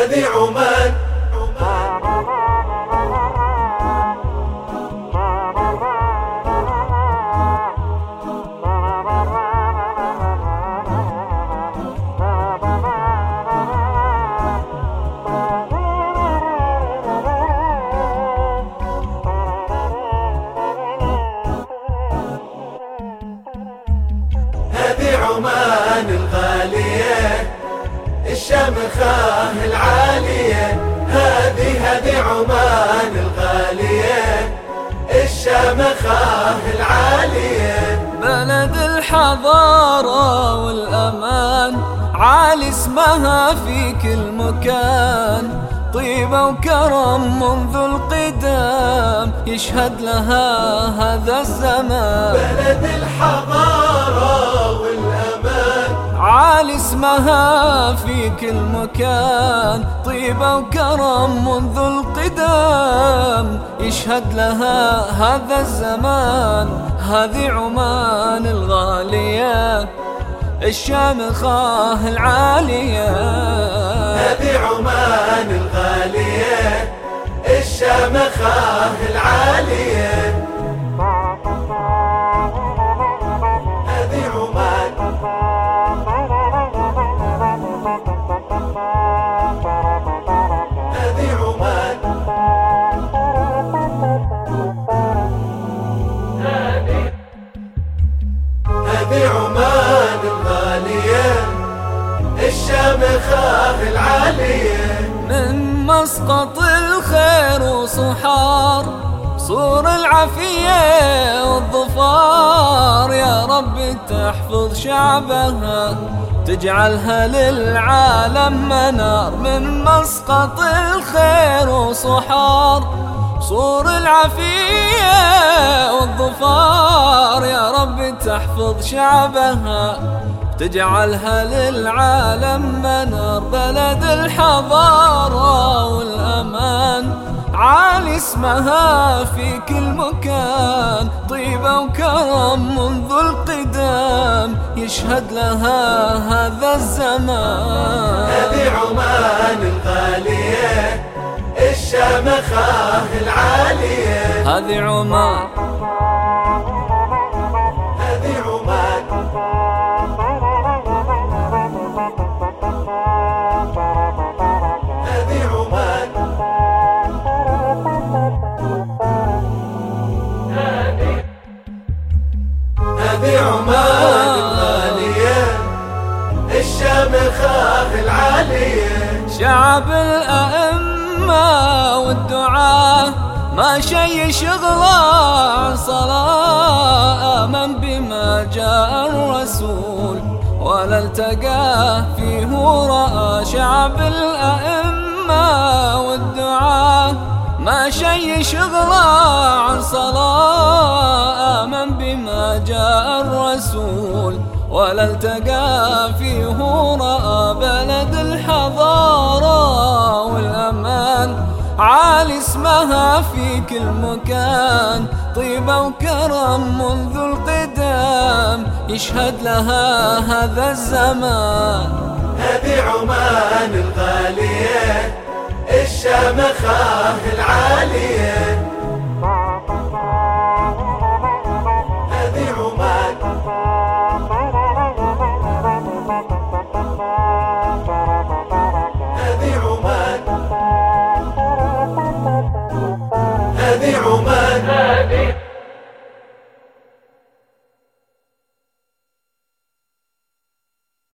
هذه عمان. هذه عمان الغالية. الشمخة العالية هذه هذه عمان الغالية. الشمخة العالية. بلد الحضارة والأمان عالي اسمها في كل مكان. طيبة وكرم منذ القدام يشهد لها هذا الزمان. بلد الحضارة اسمها في كل مكان طيبة وكرم منذ القدام. يشهد لها هذا الزمان هذه عمان الغالية الشامخة العالية. هذه عمان الغالية الشمخة العالية. الشامخة العالية. من مسقط الخير وصحار صور العافية والظفار. يا رب تحفظ شعبها تجعلها للعالم منار. من مسقط الخير وصحار صور العافية والظفار. يا رب تحفظ شعبها تجعلها للعالم منار بلد الحضارة والأمان. عالي اسمها في كل مكان طيبة وكرم منذ القدام. يشهد لها هذا الزمان. هذه عمان الغالية الشامخة العالية. هذه عمان. هذه عمان الغالية الشامخة العالية. شعب الأئمة والدعاة ما شي شغله عن صلاة آمن بما جاء الرسول. ولا التقاه فيه رأى شعب الأئمة والدعاة. ما شي شغله عن صلاة الرسول ولا التقى فيه رأى بلد الحضارة والأمان. عالي اسمها في كل مكان طيبة وكرم منذ القدام. يشهد لها هذا الزمان. هذه عمان الغالية الشامخة العالية. عمان